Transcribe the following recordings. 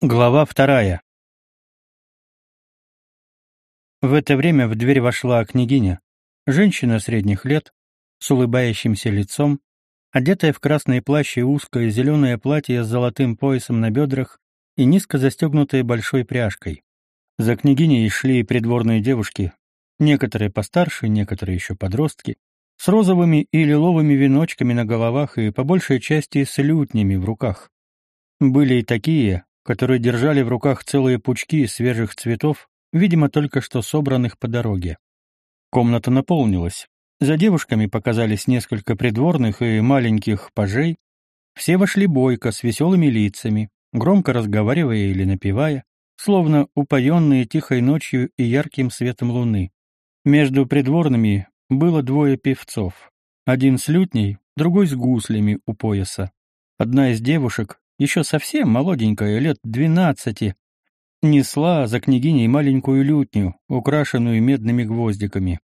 Глава вторая. В это время в дверь вошла княгиня, женщина средних лет, с улыбающимся лицом, одетая в красный плащ и узкое зеленое платье с золотым поясом на бедрах и низко застегнутое большой пряжкой. За княгиней шли придворные девушки, некоторые постарше, некоторые еще подростки, с розовыми и лиловыми веночками на головах и по большей части с лютнями в руках. Были и такие, которые держали в руках целые пучки свежих цветов, видимо, только что собранных по дороге. Комната наполнилась. За девушками показались несколько придворных и маленьких пажей. Все вошли бойко, с веселыми лицами, громко разговаривая или напевая, словно упоенные тихой ночью и ярким светом луны. Между придворными было двое певцов. Один с лютней, другой с гуслями у пояса. Одна из девушек, еще совсем молоденькая, лет двенадцати, несла за княгиней маленькую лютню, украшенную медными гвоздиками.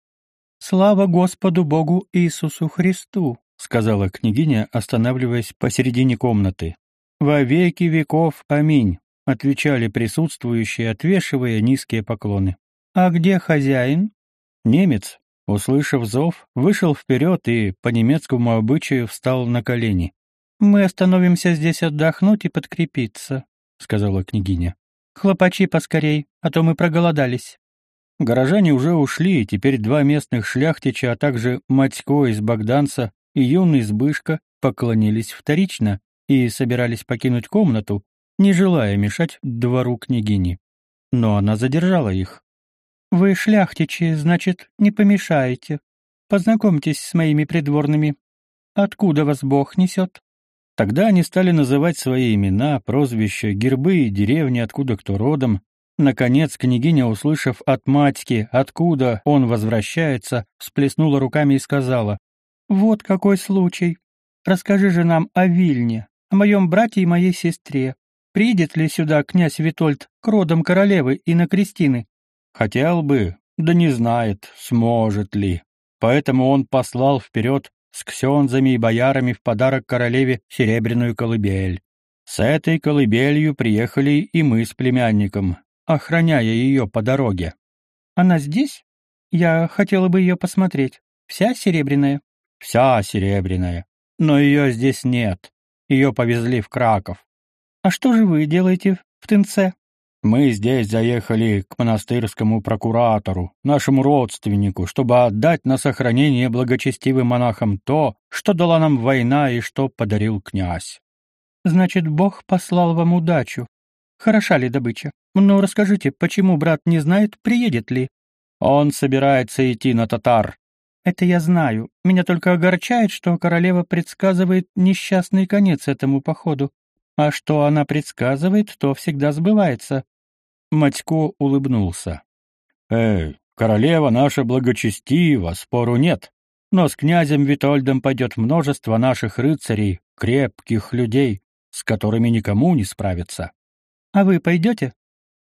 «Слава Господу Богу Иисусу Христу!» — сказала княгиня, останавливаясь посередине комнаты. «Во веки веков, аминь!» — отвечали присутствующие, отвешивая низкие поклоны. «А где хозяин?» Немец, услышав зов, вышел вперед и, по немецкому обычаю, встал на колени. «Мы остановимся здесь отдохнуть и подкрепиться», — сказала княгиня. «Хлопачи поскорей, а то мы проголодались». Горожане уже ушли, и теперь два местных шляхтича, а также Матько из Богданца и юный Збышка поклонились вторично и собирались покинуть комнату, не желая мешать двору княгини. Но она задержала их. «Вы шляхтичи, значит, не помешаете. Познакомьтесь с моими придворными. Откуда вас Бог несет?» Тогда они стали называть свои имена, прозвища, гербы и деревни, откуда кто родом. Наконец, княгиня, услышав от матьки, откуда он возвращается, всплеснула руками и сказала, «Вот какой случай. Расскажи же нам о Вильне, о моем брате и моей сестре. Приедет ли сюда князь Витольд к родам королевы и на крестины?» «Хотел бы, да не знает, сможет ли. Поэтому он послал вперед с ксензами и боярами в подарок королеве серебряную колыбель. С этой колыбелью приехали и мы с племянником, охраняя ее по дороге. Она здесь? Я хотела бы ее посмотреть. Вся серебряная? Вся серебряная. Но ее здесь нет. Ее повезли в Краков. А что же вы делаете в Тынце? Мы здесь заехали к монастырскому прокуратору, нашему родственнику, чтобы отдать на сохранение благочестивым монахам то, что дала нам война и что подарил князь. Значит, Бог послал вам удачу. Хороша ли добыча? Но расскажите, почему брат не знает, приедет ли? Он собирается идти на татар. Это я знаю. Меня только огорчает, что королева предсказывает несчастный конец этому походу. А что она предсказывает, то всегда сбывается. Матько улыбнулся. «Эй, королева наша благочестива, спору нет. Но с князем Витольдом пойдет множество наших рыцарей, крепких людей, с которыми никому не справиться». «А вы пойдете?»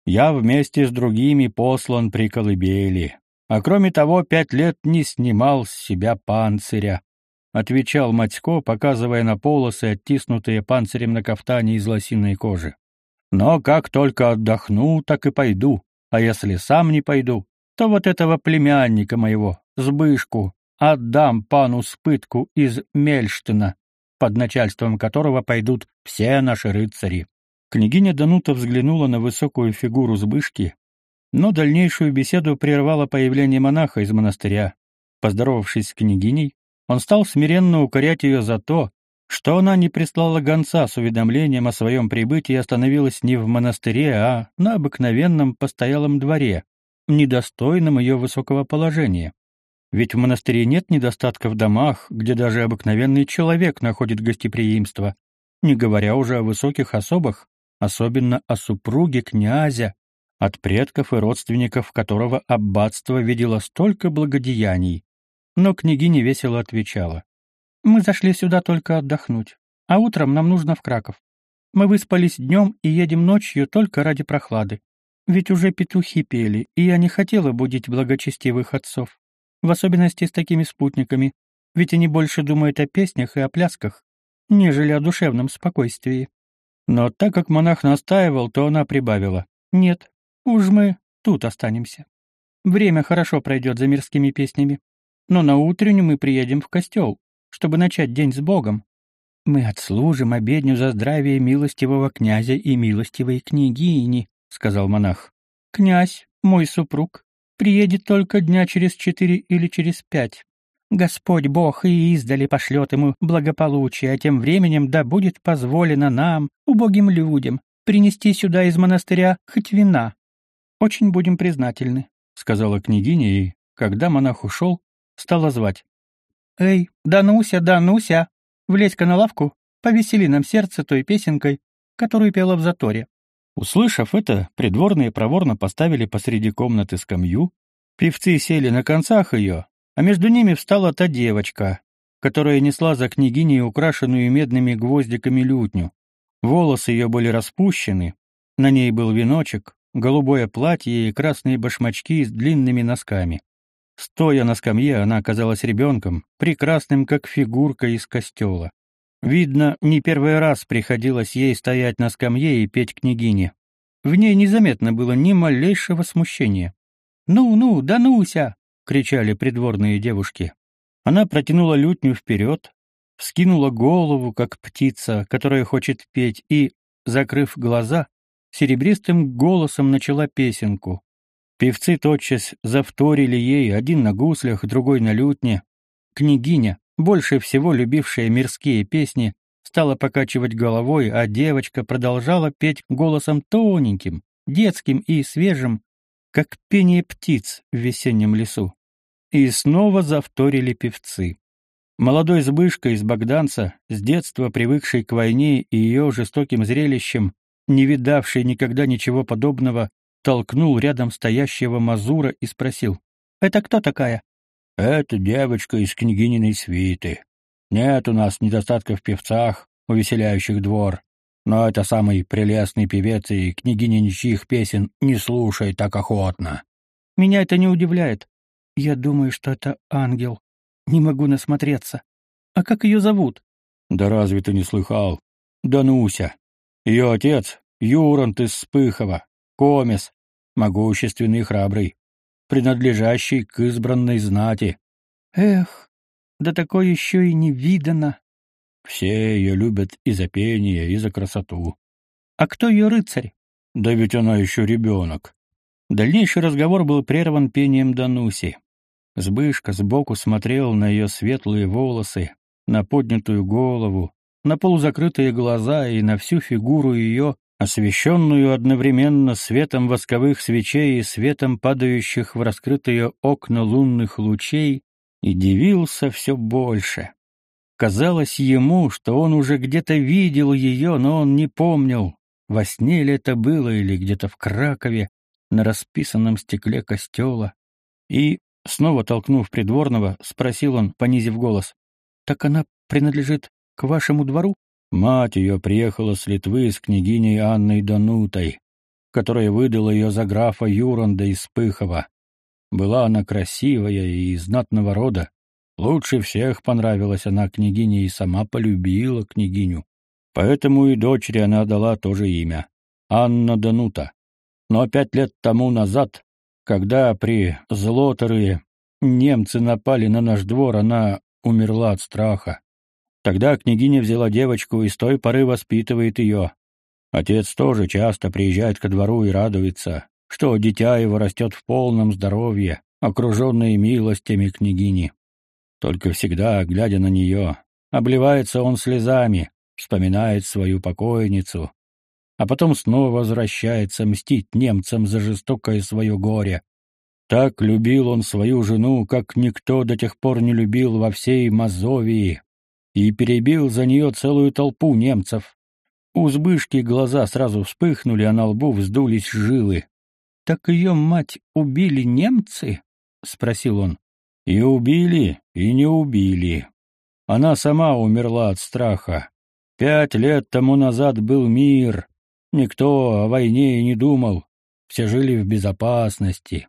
«Я вместе с другими послан при колыбели. А кроме того, пять лет не снимал с себя панциря», — отвечал Матько, показывая на полосы, оттиснутые панцирем на кафтане из лосиной кожи. Но как только отдохну, так и пойду. А если сам не пойду, то вот этого племянника моего, Збышку, отдам пану Спытку из Мельштина, под начальством которого пойдут все наши рыцари. Княгиня Данута взглянула на высокую фигуру Збышки, но дальнейшую беседу прервало появление монаха из монастыря. Поздоровавшись с княгиней, он стал смиренно укорять ее за то, что она не прислала гонца с уведомлением о своем прибытии и остановилась не в монастыре, а на обыкновенном постоялом дворе, недостойном ее высокого положения. Ведь в монастыре нет недостатка в домах, где даже обыкновенный человек находит гостеприимство, не говоря уже о высоких особах, особенно о супруге князя, от предков и родственников которого аббатство видело столько благодеяний. Но княгиня весело отвечала. Мы зашли сюда только отдохнуть, а утром нам нужно в Краков. Мы выспались днем и едем ночью только ради прохлады. Ведь уже петухи пели, и я не хотела будить благочестивых отцов, в особенности с такими спутниками, ведь они больше думают о песнях и о плясках, нежели о душевном спокойствии. Но так как монах настаивал, то она прибавила. «Нет, уж мы тут останемся. Время хорошо пройдет за мирскими песнями. Но на утреннюю мы приедем в костел, чтобы начать день с Богом. Мы отслужим обедню за здравие милостивого князя и милостивой княгини», — сказал монах. «Князь, мой супруг, приедет только дня через четыре или через пять. Господь Бог и издали пошлет ему благополучие, а тем временем да будет позволено нам, убогим людям, принести сюда из монастыря хоть вина. Очень будем признательны», — сказала княгиня, и, когда монах ушел, стала звать. «Эй, Дануся, Дануся, влезь-ка на лавку, повесели нам сердце той песенкой, которую пела в заторе». Услышав это, придворные проворно поставили посреди комнаты скамью, певцы сели на концах ее, а между ними встала та девочка, которая несла за княгиней украшенную медными гвоздиками лютню. Волосы ее были распущены, на ней был веночек, голубое платье и красные башмачки с длинными носками. Стоя на скамье, она оказалась ребенком, прекрасным, как фигурка из костела. Видно, не первый раз приходилось ей стоять на скамье и петь княгине. В ней незаметно было ни малейшего смущения. «Ну-ну, да нуся!» — кричали придворные девушки. Она протянула лютню вперед, вскинула голову, как птица, которая хочет петь, и, закрыв глаза, серебристым голосом начала песенку. Певцы тотчас завторили ей, один на гуслях, другой на лютне. Княгиня, больше всего любившая мирские песни, стала покачивать головой, а девочка продолжала петь голосом тоненьким, детским и свежим, как пение птиц в весеннем лесу. И снова завторили певцы. Молодой Збышка из Богданца, с детства привыкший к войне и ее жестоким зрелищем, не видавший никогда ничего подобного, толкнул рядом стоящего Мазура и спросил. «Это кто такая?» Это девочка из княгининой свиты. Нет у нас недостатка в певцах, увеселяющих двор. Но это самый прелестный певец, и княгиня ничьих песен не слушает так охотно. Меня это не удивляет. Я думаю, что это ангел. Не могу насмотреться. А как ее зовут? Да разве ты не слыхал? Дануся. Ее отец — Юрант из Спыхова, комес, могущественный и храбрый принадлежащий к избранной знати. Эх, да такое еще и не видано. Все ее любят и за пение, и за красоту. А кто ее рыцарь? Да ведь она еще ребенок. Дальнейший разговор был прерван пением Дануси. Сбышка сбоку смотрел на ее светлые волосы, на поднятую голову, на полузакрытые глаза и на всю фигуру ее, освещенную одновременно светом восковых свечей и светом падающих в раскрытые окна лунных лучей, и дивился все больше. Казалось ему, что он уже где-то видел ее, но он не помнил, во сне ли это было или где-то в Кракове, на расписанном стекле костела. И, снова толкнув придворного, спросил он, понизив голос, «Так она принадлежит к вашему двору?» Мать ее приехала с Литвы с княгиней Анной Данутой, которая выдала ее за графа Юранда из Пыхова. Была она красивая и знатного рода. Лучше всех понравилась она княгине и сама полюбила княгиню. Поэтому и дочери она дала тоже имя — Анна Данута. Но пять лет тому назад, когда при Злотере немцы напали на наш двор, она умерла от страха. Тогда княгиня взяла девочку и с той поры воспитывает ее. Отец тоже часто приезжает ко двору и радуется, что дитя его растет в полном здоровье, окруженное милостями княгини. Только всегда, глядя на нее, обливается он слезами, вспоминает свою покойницу, а потом снова возвращается мстить немцам за жестокое свое горе. Так любил он свою жену, как никто до тех пор не любил во всей Мазовии, и перебил за нее целую толпу немцев. У Збышки глаза сразу вспыхнули, а на лбу вздулись жилы. — Так ее мать убили немцы? — спросил он. — И убили, и не убили. Она сама умерла от страха. Пять лет тому назад был мир. Никто о войне и не думал. Все жили в безопасности.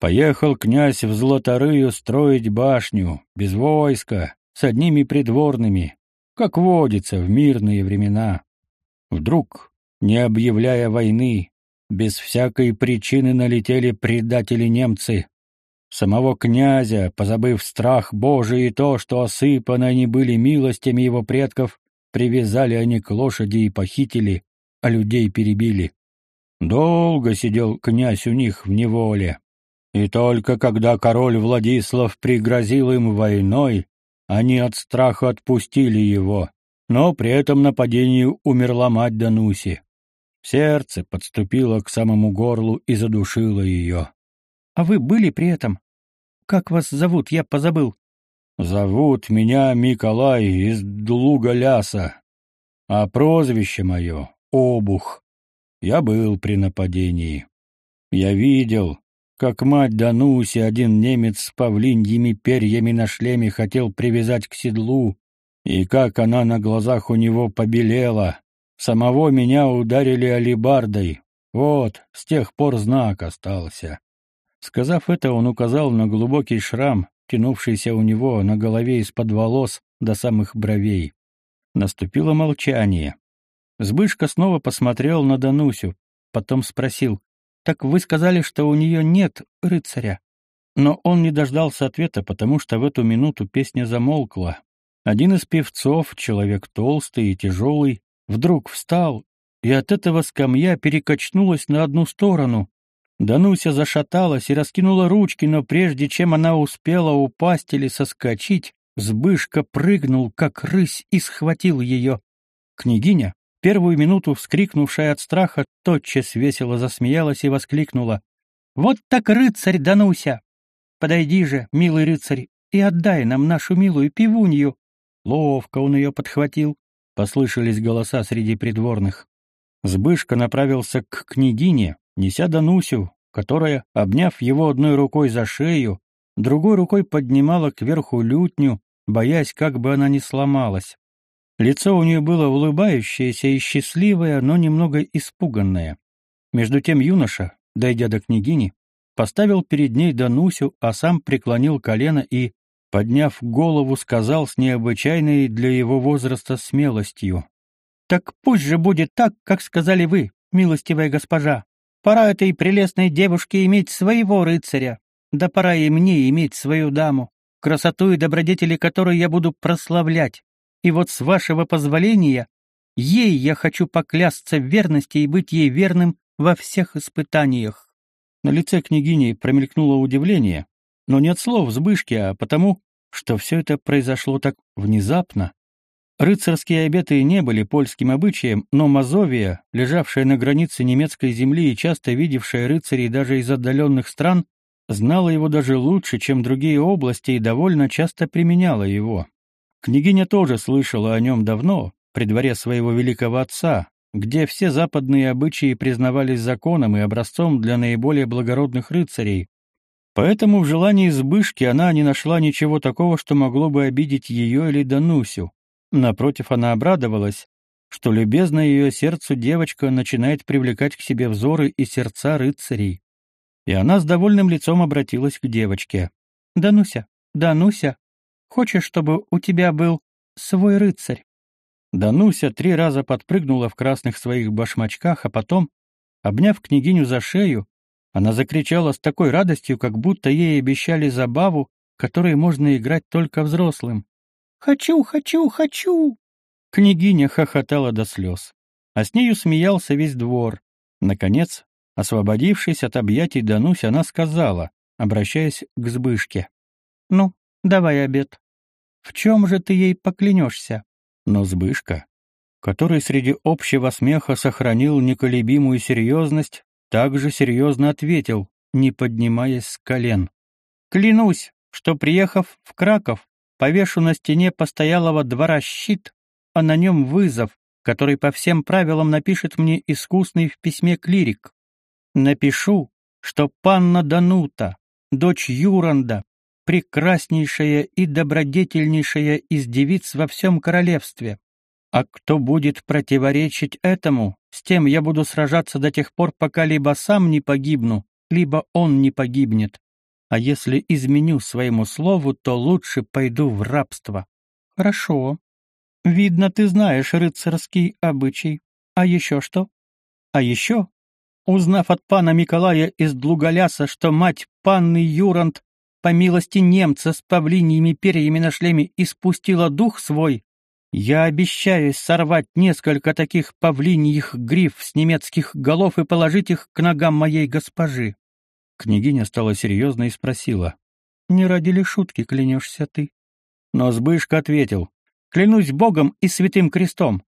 Поехал князь в Златорыю строить башню, без войска, с одними придворными, как водится в мирные времена. Вдруг, не объявляя войны, без всякой причины налетели предатели-немцы. Самого князя, позабыв страх Божий и то, что осыпаны они были милостями его предков, привязали они к лошади и похитили, а людей перебили. Долго сидел князь у них в неволе. И только когда король Владислав пригрозил им войной, они от страха отпустили его, но при этом нападении умерла мать Дануси. Сердце подступило к самому горлу и задушило ее. — А вы были при этом? Как вас зовут? Я позабыл. — Зовут меня Миколай из Длуга-Ляса, а прозвище мое — Обух. Я был при нападении. Я видел, как мать Дануси один немец с павлиньими перьями на шлеме хотел привязать к седлу, и как она на глазах у него побелела, Самого меня ударили алибардой. Вот, с тех пор знак остался. Сказав это, он указал на глубокий шрам, тянувшийся у него на голове из-под волос до самых бровей. Наступило молчание. Сбышка снова посмотрел на Данусю, потом спросил, «Так вы сказали, что у нее нет рыцаря?» Но он не дождался ответа, потому что в эту минуту песня замолкла. Один из певцов, человек толстый и тяжелый, вдруг встал, и от этого скамья перекачнулась на одну сторону. Дануся зашаталась и раскинула ручки, но прежде чем она успела упасть или соскочить, Збышка прыгнул, как рысь, и схватил ее. Княгиня, первую минуту вскрикнувшая от страха, тотчас весело засмеялась и воскликнула. «Вот так рыцарь, Дануся! Подойди же, милый рыцарь, и отдай нам нашу милую пивунью!» Ловко он ее подхватил, Послышались голоса среди придворных. Збышка направился к княгине, неся Данусю, которая, обняв его одной рукой за шею, другой рукой поднимала кверху лютню, боясь, как бы она не сломалась. Лицо у нее было улыбающееся и счастливое, но немного испуганное. Между тем юноша, дойдя до княгини, поставил перед ней Данусю, а сам преклонил колено и, подняв голову, сказал с необычайной для его возраста смелостью. «Так пусть же будет так, как сказали вы, милостивая госпожа. Пора этой прелестной девушке иметь своего рыцаря, да пора и мне иметь свою даму, красоту и добродетели которой я буду прославлять. И вот с вашего позволения, ей я хочу поклясться в верности и быть ей верным во всех испытаниях». На лице княгини промелькнуло удивление, но не от слов Збышки, а потому, что все это произошло так внезапно. Рыцарские обеты не были польским обычаем, но Мазовия, лежавшая на границе немецкой земли и часто видевшая рыцарей даже из отдаленных стран, знала его даже лучше, чем другие области и довольно часто применяла его. Княгиня тоже слышала о нем давно, при дворе своего великого отца, где все западные обычаи признавались законом и образцом для наиболее благородных рыцарей, Поэтому в желании избышки она не нашла ничего такого, что могло бы обидеть ее или Данусю. Напротив, она обрадовалась, что любезная ее сердцу девочка начинает привлекать к себе взоры и сердца рыцарей. И она с довольным лицом обратилась к девочке. «Дануся, Дануся, хочешь, чтобы у тебя был свой рыцарь?» Дануся три раза подпрыгнула в красных своих башмачках, а потом, обняв княгиню за шею, она закричала с такой радостью, как будто ей обещали забаву, которой можно играть только взрослым. «Хочу, хочу, хочу!» Княгиня хохотала до слез, а с нею смеялся весь двор. Наконец, освободившись от объятий Данусь, она сказала, обращаясь к Збышке. «Ну, давай обед. В чем же ты ей поклянешься?» Но Збышка, который среди общего смеха сохранил неколебимую серьезность, также серьезно ответил, не поднимаясь с колен. «Клянусь, что, приехав в Краков, повешу на стене постоялого двора щит, а на нем вызов, который по всем правилам напишет мне искусный в письме клирик. Напишу, что панна Данута, дочь Юранда, прекраснейшая и добродетельнейшая из девиц во всем королевстве, а кто будет противоречить этому, с тем я буду сражаться до тех пор, пока либо сам не погибну, либо он не погибнет. А если изменю своему слову, то лучше пойду в рабство. Хорошо. Видно, ты знаешь рыцарский обычай. А еще что? А еще, узнав от пана Миколая из Длуголяса, что мать панны Юрант по милости немца с павлиньими перьями на шлеме испустила дух свой, я обещаюсь сорвать несколько таких павлиньих гриф с немецких голов и положить их к ногам моей госпожи. Княгиня стала серьезной и спросила. «Не ради ли шутки клянешься ты?» Но Сбышка ответил. «Клянусь Богом и святым крестом.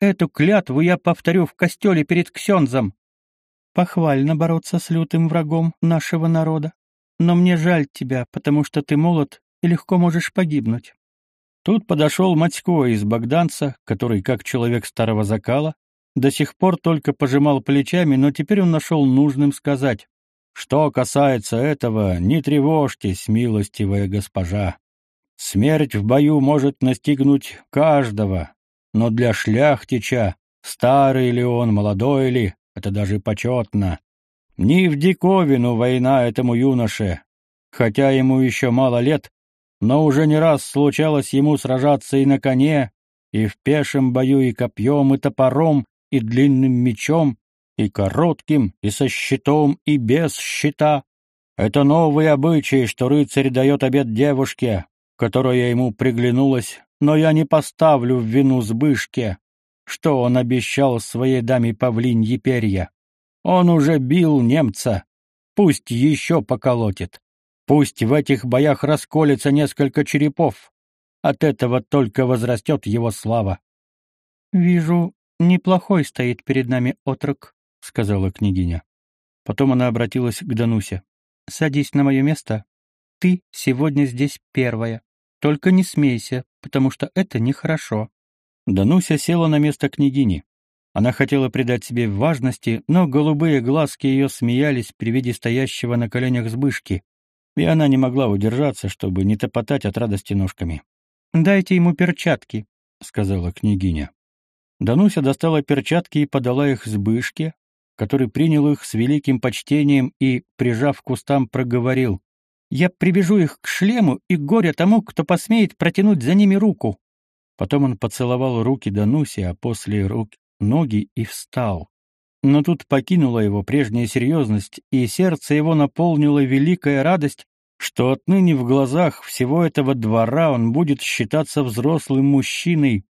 Эту клятву я повторю в костеле перед Ксензом. Похвально бороться с лютым врагом нашего народа. Но мне жаль тебя, потому что ты молод и легко можешь погибнуть. Тут подошел Матько из Богданца, который, как человек старого закала, до сих пор только пожимал плечами, но теперь он нашел нужным сказать, «Что касается этого, не тревожьтесь, милостивая госпожа. Смерть в бою может настигнуть каждого, но для шляхтича, старый ли он, молодой ли, это даже почетно. Не в диковину война этому юноше, хотя ему еще мало лет, но уже не раз случалось ему сражаться и на коне, и в пешем бою и копьем, и топором, и длинным мечом, и коротким, и со щитом, и без щита. Это новый обычай, что рыцарь дает обед девушке, которая ему приглянулась, но я не поставлю в вину Збышке, что он обещал своей даме павлиньи перья. Он уже бил немца, пусть еще поколотит. Пусть в этих боях расколется несколько черепов. От этого только возрастет его слава. — Вижу, неплохой стоит перед нами отрок, — сказала княгиня. Потом она обратилась к Данусе. — Садись на мое место. Ты сегодня здесь первая. Только не смейся, потому что это нехорошо. Дануся села на место княгини. Она хотела придать себе важности, но голубые глазки ее смеялись при виде стоящего на коленях Збышки, и она не могла удержаться, чтобы не топотать от радости ножками. «Дайте ему перчатки», — сказала княгиня. Дануся достала перчатки и подала их Збышке, который принял их с великим почтением и, прижав к кустам, проговорил. «Я прибежу их к шлему и горе тому, кто посмеет протянуть за ними руку». Потом он поцеловал руки Дануси, а после рук ноги и встал. Но тут покинула его прежняя серьезность, и сердце его наполнила великая радость, что отныне в глазах всего этого двора он будет считаться взрослым мужчиной.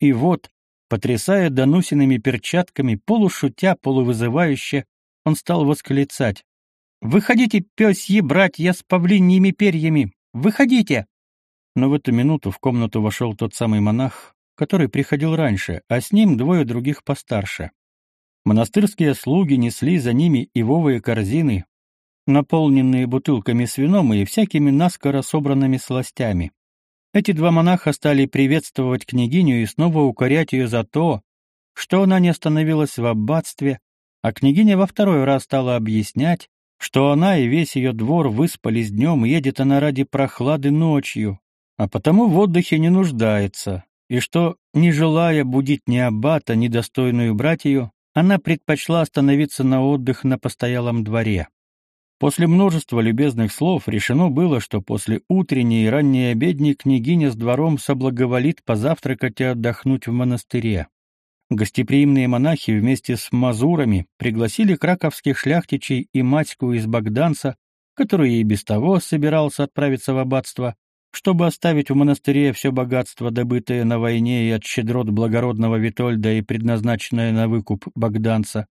И вот, потрясая Данусиными перчатками, полушутя, полувызывающе, он стал восклицать. «Выходите, пёсьи братья с павлиньими перьями! Выходите!» Но в эту минуту в комнату вошел тот самый монах, который приходил раньше, а с ним двое других постарше. Монастырские слуги несли за ними ивовые корзины, наполненные бутылками с вином и всякими наскоро собранными сластями. Эти два монаха стали приветствовать княгиню и снова укорять ее за то, что она не остановилась в аббатстве, а княгиня во второй раз стала объяснять, что она и весь ее двор выспались днем, едет она ради прохлады ночью, а потому в отдыхе не нуждается, и что, не желая будить ни аббата, ни достойную братью, она предпочла остановиться на отдых на постоялом дворе. После множества любезных слов решено было, что после утренней и ранней обедни княгиня с двором соблаговолит позавтракать и отдохнуть в монастыре. Гостеприимные монахи вместе с мазурами пригласили краковских шляхтичей и матьку из Богданца, который и без того собирался отправиться в аббатство, чтобы оставить в монастыре все богатство, добытое на войне и от щедрот благородного Витольда и предназначенное на выкуп богданца.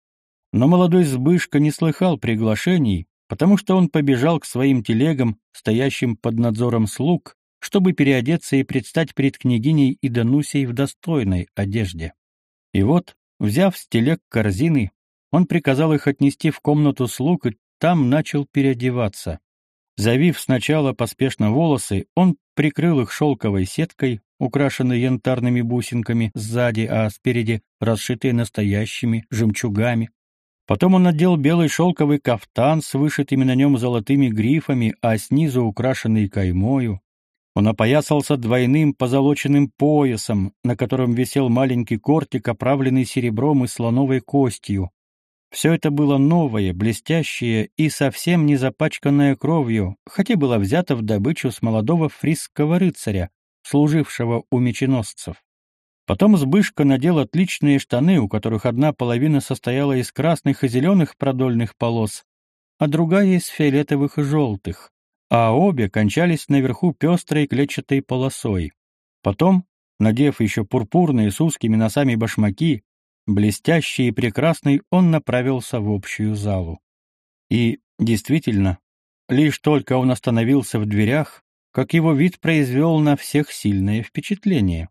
Но молодой Збышка не слыхал приглашений, потому что он побежал к своим телегам, стоящим под надзором слуг, чтобы переодеться и предстать перед княгиней и Данусей в достойной одежде. И вот, взяв с телег корзины, он приказал их отнести в комнату слуг и там начал переодеваться. Завив сначала поспешно волосы, он прикрыл их шелковой сеткой, украшенной янтарными бусинками сзади, а спереди расшитые настоящими жемчугами. Потом он надел белый шелковый кафтан с вышитыми на нем золотыми грифами, а снизу украшенный каймою. Он опоясался двойным позолоченным поясом, на котором висел маленький кортик, оправленный серебром и слоновой костью. Все это было новое, блестящее и совсем не запачканное кровью, хотя было взято в добычу с молодого фрисского рыцаря, служившего у меченосцев. Потом Збышка надел отличные штаны, у которых одна половина состояла из красных и зеленых продольных полос, а другая из фиолетовых и желтых, а обе кончались наверху пестрой клетчатой полосой. Потом, надев еще пурпурные с узкими носами башмаки, блестящий и прекрасный, он направился в общую залу. И, действительно, лишь только он остановился в дверях, как его вид произвел на всех сильное впечатление.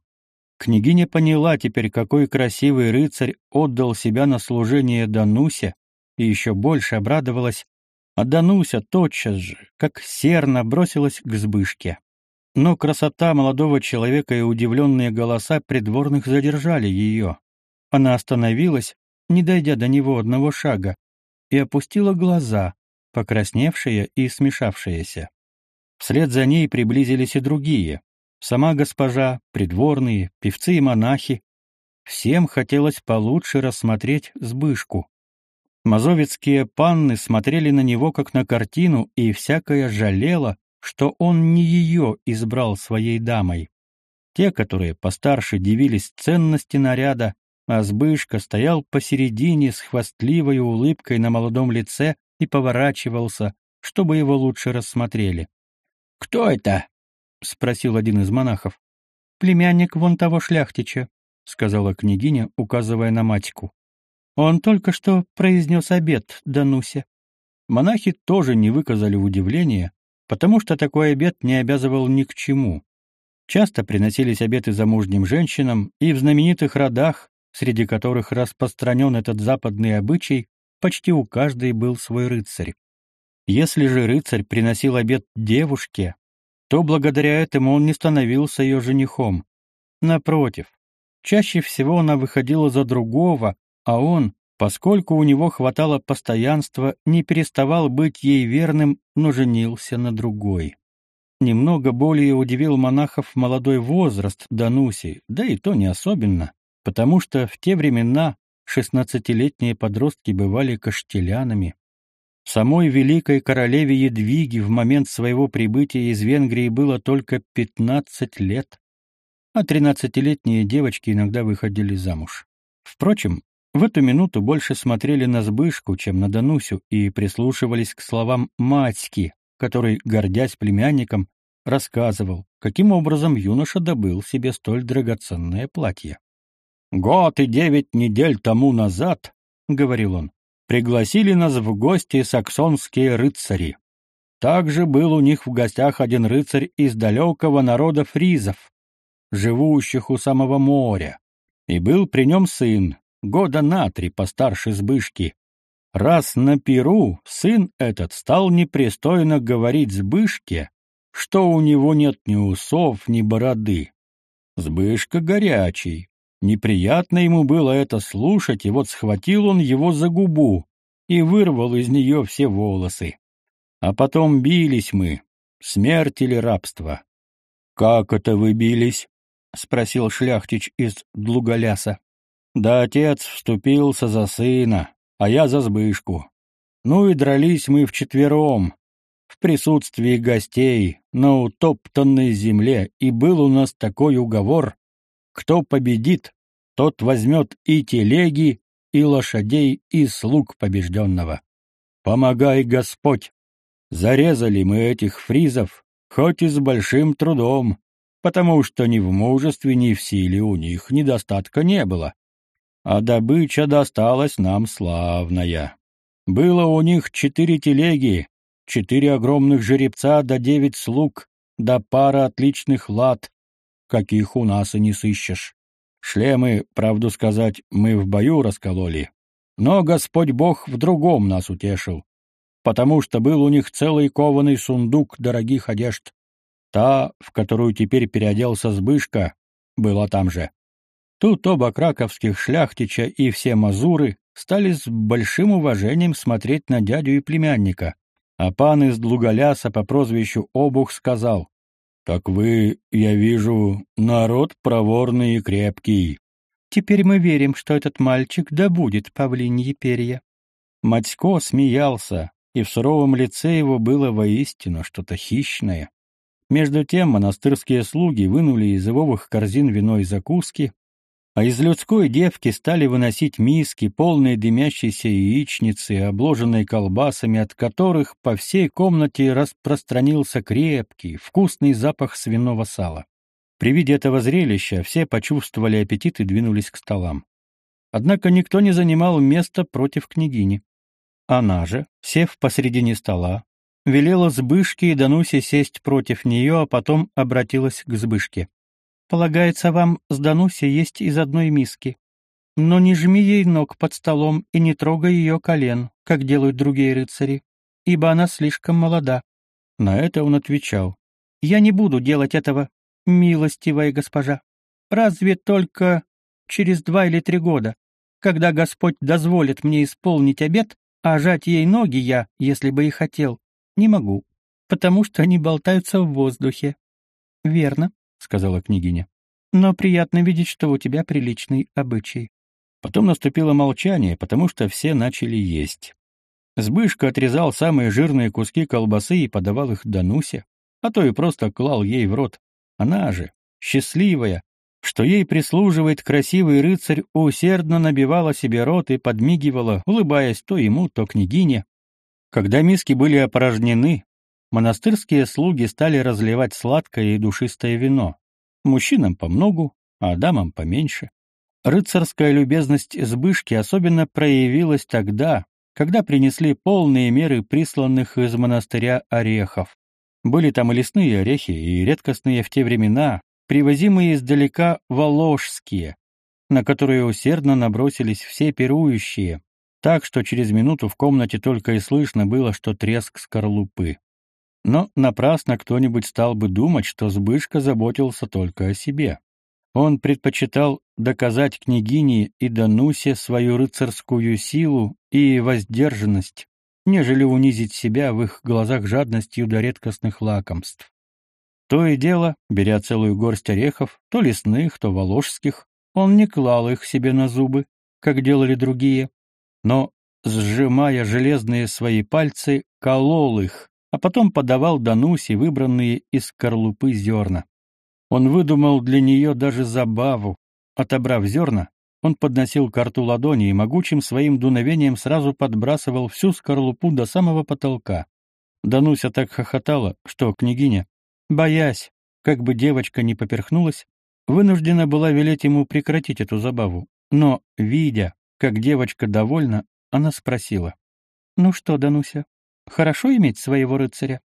Княгиня поняла теперь, какой красивый рыцарь отдал себя на служение Данусе, и еще больше обрадовалась, а Дануся тотчас же, как серна, бросилась к Збышке. Но красота молодого человека и удивленные голоса придворных задержали ее. Она остановилась, не дойдя до него одного шага, и опустила глаза, покрасневшие и смешавшиеся. Вслед за ней приблизились и другие. Сама госпожа, придворные, певцы и монахи. Всем хотелось получше рассмотреть сбышку. Мазовецкие панны смотрели на него как на картину, и всякая жалела, что он не ее избрал своей дамой. Те, которые постарше дивились ценности наряда, а Збышка стоял посередине с хвастливой улыбкой на молодом лице и поворачивался, чтобы его лучше рассмотрели. «Кто это?» — спросил один из монахов. «Племянник вон того шляхтича», — сказала княгиня, указывая на матику. «Он только что произнес обед Данусе». Монахи тоже не выказали удивления, потому что такой обед не обязывал ни к чему. Часто приносились обеты замужним женщинам, и в знаменитых родах, среди которых распространен этот западный обычай, почти у каждой был свой рыцарь. Если же рыцарь приносил обед девушке, то благодаря этому он не становился ее женихом. Напротив, чаще всего она выходила за другого, а он, поскольку у него хватало постоянства, не переставал быть ей верным, но женился на другой. Немного более удивил монахов молодой возраст Дануси, да и то не особенно, потому что в те времена шестнадцатилетние подростки бывали каштелянами. Самой великой королеве Едвиги в момент своего прибытия из Венгрии было только пятнадцать лет, а тринадцатилетние девочки иногда выходили замуж. Впрочем, в эту минуту больше смотрели на Збышку, чем на Данусю, и прислушивались к словам матьки, который, гордясь племянником, рассказывал, каким образом юноша добыл себе столь драгоценное платье. «Год и девять недель тому назад, — говорил он, пригласили нас в гости саксонские рыцари. Также был у них в гостях один рыцарь из далекого народа фризов, живущих у самого моря, и был при нем сын, года на три постарше Збышки. Раз на Перу сын этот стал непристойно говорить Збышке, что у него нет ни усов, ни бороды. Збышка горячий, Неприятно ему было это слушать, и вот схватил он его за губу и вырвал из нее все волосы. А потом бились мы. Смерть или рабство? — Как это вы бились? — спросил шляхтич из Длуголяса. — Да отец вступился за сына, а я за сбышку. Ну и дрались мы вчетвером, в присутствии гостей, на утоптанной земле, и был у нас такой уговор, кто победит, тот возьмет и телеги, и лошадей, и слуг побежденного. Помогай, Господь! Зарезали мы этих фризов, хоть и с большим трудом, потому что ни в мужестве, ни в силе у них недостатка не было. А добыча досталась нам славная. Было у них четыре телеги, четыре огромных жеребца да девять слуг, да пара отличных лад, каких у нас и не сыщешь. Шлемы, правду сказать, мы в бою раскололи. Но Господь Бог в другом нас утешил, потому что был у них целый кованый сундук дорогих одежд. Та, в которую теперь переоделся Збышка, была там же. Тут оба краковских шляхтича и все мазуры стали с большим уважением смотреть на дядю и племянника, а пан из Длуголяса по прозвищу Обух сказал, «Так вы, я вижу, народ проворный и крепкий». «Теперь мы верим, что этот мальчик добудет павлиньи перья». Матько смеялся, и в суровом лице его было воистину что-то хищное. Между тем монастырские слуги вынули из ивовых корзин вино и закуски, а из людской девки стали выносить миски, полные дымящейся яичницы, обложенные колбасами, от которых по всей комнате распространился крепкий, вкусный запах свиного сала. При виде этого зрелища все почувствовали аппетит и двинулись к столам. Однако никто не занимал места против княгини. Она же, сев посредине стола, велела Збышке и Данусе сесть против нее, а потом обратилась к Збышке. Полагается вам с Данусей есть из одной миски. Но не жми ей ног под столом и не трогай ее колен, как делают другие рыцари, ибо она слишком молода. На это он отвечал. Я не буду делать этого, милостивая госпожа. Разве только через два или три года, когда Господь дозволит мне исполнить обет, а жать ей ноги я, если бы и хотел, не могу, потому что они болтаются в воздухе. Верно, сказала княгиня. Но приятно видеть, что у тебя приличный обычай. Потом наступило молчание, потому что все начали есть. Сбышка отрезал самые жирные куски колбасы и подавал их Данусе, а то и просто клал ей в рот. Она же, счастливая, что ей прислуживает красивый рыцарь, усердно набивала себе рот и подмигивала, улыбаясь то ему, то княгине. Когда миски были опорожнены, монастырские слуги стали разливать сладкое и душистое вино. Мужчинам по многу, а дамам поменьше. Рыцарская любезность Збышки особенно проявилась тогда, когда принесли полные меры присланных из монастыря орехов. Были там и лесные орехи, и редкостные в те времена, привозимые издалека воложские, на которые усердно набросились все пирующие, так что через минуту в комнате только и слышно было, что треск скорлупы. Но напрасно кто-нибудь стал бы думать, что Збышка заботился только о себе. Он предпочитал доказать княгине и Данусе свою рыцарскую силу и воздержанность, нежели унизить себя в их глазах жадностью до редкостных лакомств. То и дело, беря целую горсть орехов, то лесных, то воложских, он не клал их себе на зубы, как делали другие, но, сжимая железные свои пальцы, колол их, а потом подавал Данусе выбранные из скорлупы зерна. Он выдумал для нее даже забаву. Отобрав зерна, он подносил к рту ладони и могучим своим дуновением сразу подбрасывал всю скорлупу до самого потолка. Дануся так хохотала, что княгиня, боясь, как бы девочка не поперхнулась, вынуждена была велеть ему прекратить эту забаву. Но, видя, как девочка довольна, она спросила. «Ну что, Дануся, Хорошо иметь своего рыцаря?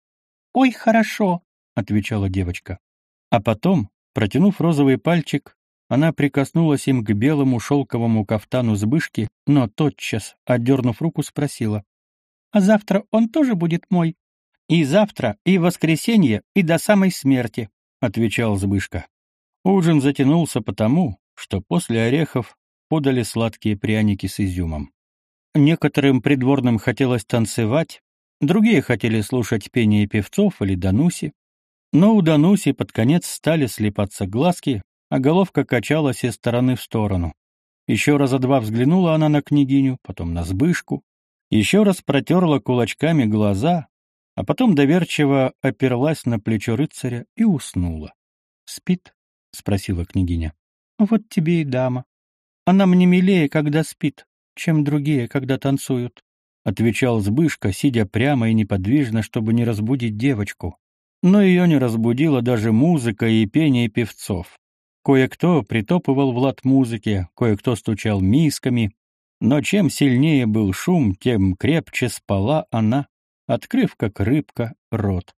Ой, хорошо, отвечала девочка. А потом, протянув розовый пальчик, она прикоснулась им к белому шелковому кафтану Збышки, но тотчас, отдернув руку, спросила. «А завтра он тоже будет мой?» «И завтра, и воскресенье, и до самой смерти», — отвечал Збышка. Ужин затянулся потому, что после орехов подали сладкие пряники с изюмом. Некоторым придворным хотелось танцевать, Другие хотели слушать пение певцов или Дануси, но у Дануси под конец стали слепаться глазки, а головка качалась из стороны в сторону. Еще раза два взглянула она на княгиню, потом на Збышку, еще раз протерла кулачками глаза, а потом доверчиво оперлась на плечо рыцаря и уснула. «Спит?» — спросила княгиня. «Вот тебе и дама. Она мне милее, когда спит, чем другие, когда танцуют отвечал Збышка, сидя прямо и неподвижно, чтобы не разбудить девочку. Но ее не разбудила даже музыка и пение певцов. Кое-кто притопывал в лад музыки, кое-кто стучал мисками, но чем сильнее был шум, тем крепче спала она, открыв, как рыбка, рот.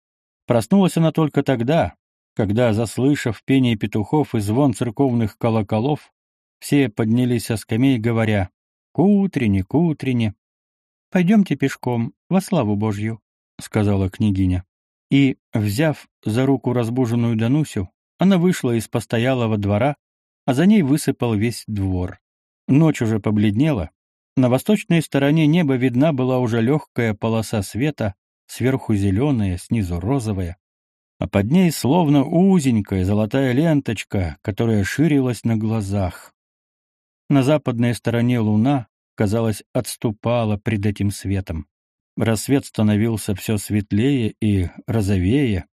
Проснулась она только тогда, когда, заслышав пение петухов и звон церковных колоколов, все поднялись со скамей, говоря «К утрене, к утрене». «Пойдемте пешком, во славу Божью», — сказала княгиня. И, взяв за руку разбуженную Данусю, она вышла из постоялого двора, а за ней высыпал весь двор. Ночь уже побледнела. На восточной стороне неба видна была уже легкая полоса света, сверху зеленая, снизу розовая, а под ней словно узенькая золотая ленточка, которая ширилась на глазах. На западной стороне луна, казалось, отступала пред этим светом. Рассвет становился все светлее и розовее.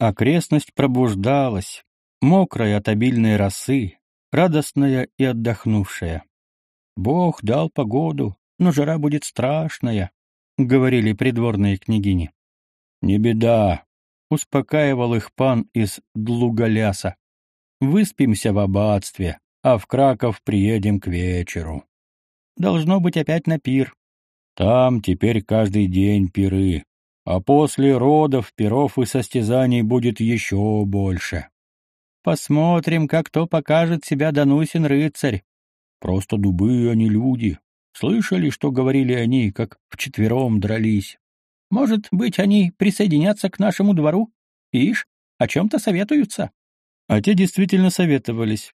Окрестность пробуждалась, мокрая от обильной росы, радостная и отдохнувшая. «Бог дал погоду, но жара будет страшная», — говорили придворные княгини. «Не беда», — успокаивал их пан из Длугаляса. «Выспимся в аббатстве, а в Краков приедем к вечеру. Должно быть опять на пир. Там теперь каждый день пиры, а после родов, пиров и состязаний будет еще больше. Посмотрим, как кто покажет себя Данусин рыцарь. Просто дубы, они люди. Слышали, что говорили они, как вчетвером дрались? Может быть, они присоединятся к нашему двору? Ишь, о чем-то советуются. А те действительно советовались,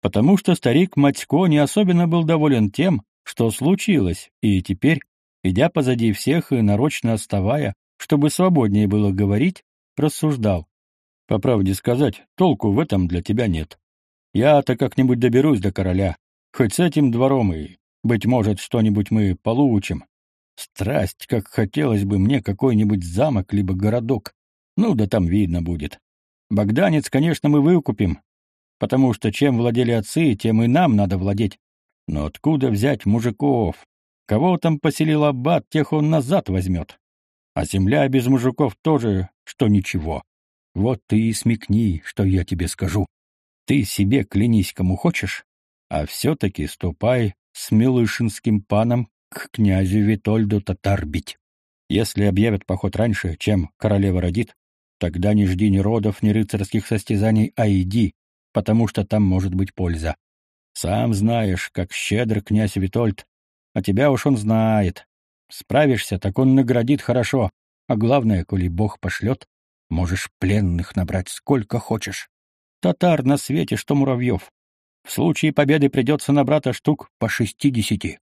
потому что старик Матько не особенно был доволен тем, что случилось, и теперь, идя позади всех и нарочно отставая, чтобы свободнее было говорить, рассуждал. По правде сказать, толку в этом для тебя нет. Я-то как-нибудь доберусь до короля, хоть с этим двором и, быть может, что-нибудь мы получим. Страсть, как хотелось бы мне какой-нибудь замок либо городок. Ну да там видно будет. Богданец, конечно, мы выкупим, потому что чем владели отцы, тем и нам надо владеть. Но откуда взять мужиков? Кого там поселил аббат, тех он назад возьмет. А земля без мужиков тоже, что ничего. Вот ты и смекни, что я тебе скажу. Ты себе клянись кому хочешь, а все-таки ступай с Милышинским паном к князю Витольду татар бить. Если объявят поход раньше, чем королева родит, тогда не жди ни родов, ни рыцарских состязаний, а иди, потому что там может быть польза. Сам знаешь, как щедр князь Витольд, а тебя уж он знает. Справишься, так он наградит хорошо, а главное, коли Бог пошлет, можешь пленных набрать сколько хочешь. Татар на свете, что муравьев. В случае победы придется на брата штук по шестидесяти.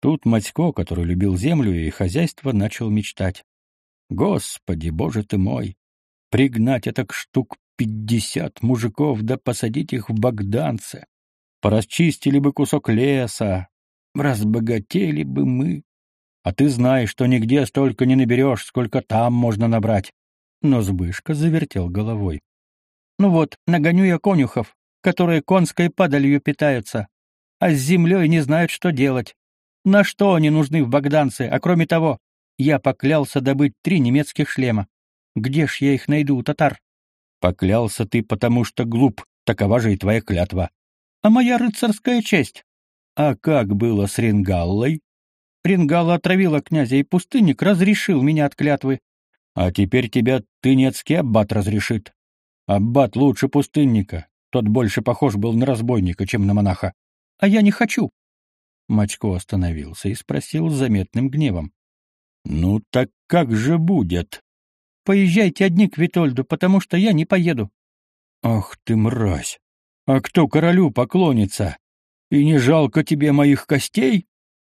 Тут Матько, который любил землю и хозяйство, начал мечтать. Господи, боже ты мой! Пригнать это к штук пятьдесят мужиков да посадить их в богданце, Порасчистили бы кусок леса, разбогатели бы мы. А ты знаешь, что нигде столько не наберешь, сколько там можно набрать. Но Збышка завертел головой. Ну вот, нагоню я конюхов, которые конской падалью питаются, а с землей не знают, что делать. На что они нужны в Богданце, а кроме того, я поклялся добыть три немецких шлема. Где ж я их найду, татар? Поклялся ты, потому что глуп, такова же и твоя клятва а моя рыцарская честь. А как было с Рингаллой? Рингала отравила князя, и пустынник разрешил меня от клятвы. А теперь тебя тынецкий аббат разрешит. Аббат лучше пустынника. Тот больше похож был на разбойника, чем на монаха. А я не хочу. Мачко остановился и спросил с заметным гневом. — Ну так как же будет? — Поезжайте одни к Витольду, потому что я не поеду. — Ах ты мразь! А кто королю поклонится? И не жалко тебе моих костей?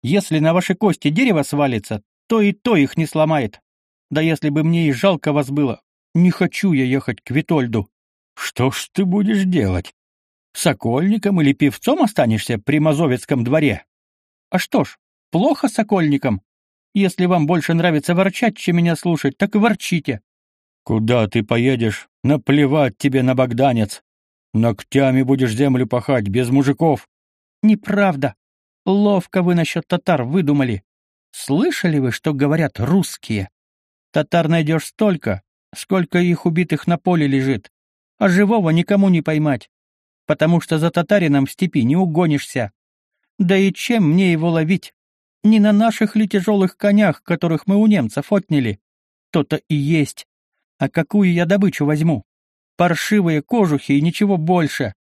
Если на ваши кости дерево свалится, то и то их не сломает. Да если бы мне и жалко вас было, не хочу я ехать к Витольду. Что ж ты будешь делать? Сокольником или певцом останешься при Мазовецком дворе? А что ж, плохо сокольником. Если вам больше нравится ворчать, чем меня слушать, так и ворчите. Куда ты поедешь? Наплевать тебе на богданец. Ногтями будешь землю пахать, без мужиков. Неправда. Ловко вы насчет татар выдумали. Слышали вы, что говорят русские? Татар найдешь столько, сколько их убитых на поле лежит, а живого никому не поймать, потому что за татарином в степи не угонишься. Да и чем мне его ловить? Не на наших ли тяжелых конях, которых мы у немцев отняли? То-то и есть. А какую я добычу возьму? Паршивые кожухи и ничего больше.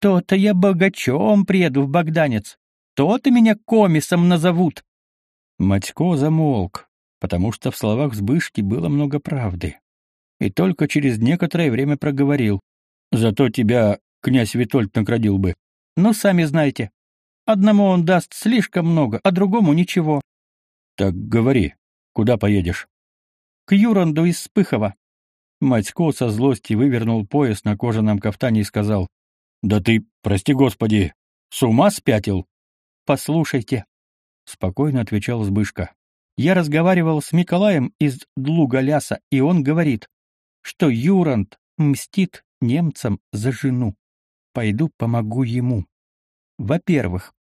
То-то я богачом приеду в Богданец, то-то меня комисом назовут. Матько замолк, потому что в словах Збышки было много правды. И только через некоторое время проговорил. «Зато тебя князь Витольд наградил бы. Ну, сами знаете. Одному он даст слишком много, а другому ничего». «Так говори, куда поедешь?» «К Юранду из Спыхова. Матько со злости вывернул пояс на кожаном кафтане и сказал, «Да ты, прости господи, с ума спятил?» «Послушайте», — спокойно отвечал Збышка. «Я разговаривал с Николаем из Длугаляса, и он говорит, что Юранд мстит немцам за жену. пойду помогу ему. Во-первых,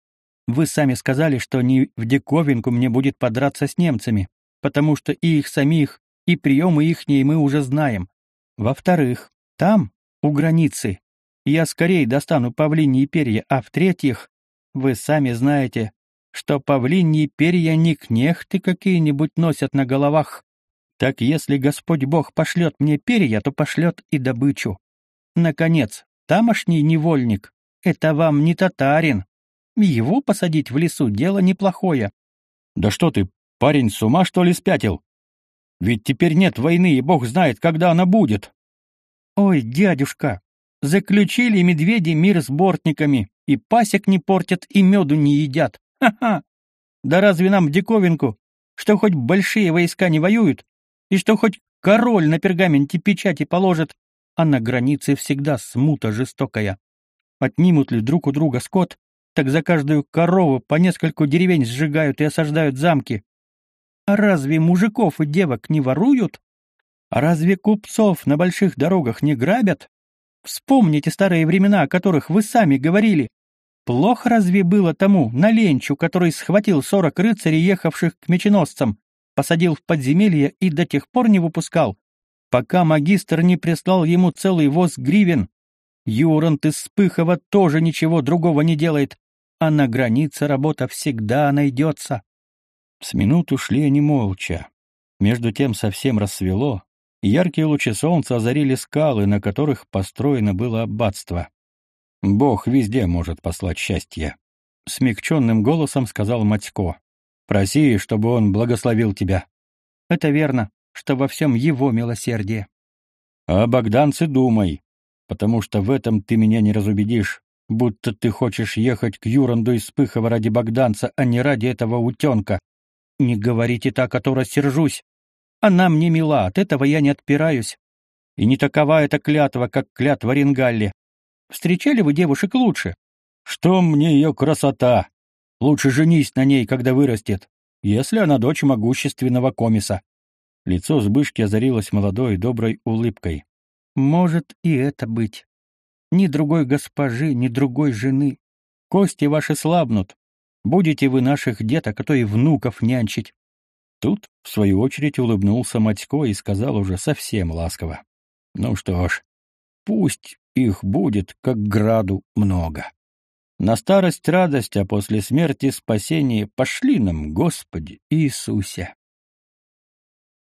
вы сами сказали, что не в диковинку мне будет подраться с немцами, потому что и их самих, и приемы ихние мы уже знаем. Во-вторых, там, у границы, я скорее достану павлиньи перья, а в-третьих, вы сами знаете, что павлиньи перья не кнехты какие-нибудь носят на головах. Так если Господь Бог пошлет мне перья, то пошлет и добычу. Наконец, тамошний невольник — это вам не татарин, его посадить в лесу — дело неплохое. Да что ты, парень, с ума, что ли, спятил? Ведь теперь нет войны, и бог знает, когда она будет. Ой, дядюшка, заключили медведи мир с бортниками, и пасек не портят, и меду не едят. Ха-ха! Да разве нам диковинку, что хоть большие войска не воюют, и что хоть король на пергаменте печати положит, а на границе всегда смута жестокая. Отнимут ли друг у друга скот, так за каждую корову по нескольку деревень сжигают и осаждают замки. А разве мужиков и девок не воруют? А разве купцов на больших дорогах не грабят? Вспомните старые времена, о которых вы сами говорили. Плохо разве было тому наленчу, который схватил сорок рыцарей, ехавших к меченосцам, посадил в подземелье и до тех пор не выпускал, пока магистр не прислал ему целый воз гривен. Юрант из Спыхова тоже ничего другого не делает, а на границе работа всегда найдется. С минуту шли они молча. Между тем совсем рассвело, и яркие лучи солнца озарили скалы, на которых построено было аббатство. «Бог везде может послать счастье», — смягченным голосом сказал Матько. «Проси, чтобы он благословил тебя». «Это верно, что во всем его милосердие». «А богданцы думай, потому что в этом ты меня не разубедишь будто ты хочешь ехать к Юранду из Пыхова ради богданца, а не ради этого утенка. Не говорите так, а то рассержусь. Она мне мила, от этого я не отпираюсь. И не такова эта клятва, как клятва Рингалли. Встречали вы девушек лучше? Что мне ее красота? Лучше женись на ней, когда вырастет, если она дочь могущественного комиса. Лицо Збышки озарилось молодой доброй улыбкой. Может и это быть. Ни другой госпожи, ни другой жены. Кости ваши слабнут. Будете вы наших деток, а то и внуков нянчить. Тут, в свою очередь, улыбнулся Матько и сказал уже совсем ласково. Ну что ж, пусть их будет, как граду, много. На старость радость, а после смерти спасение пошли нам, Господи Иисусе.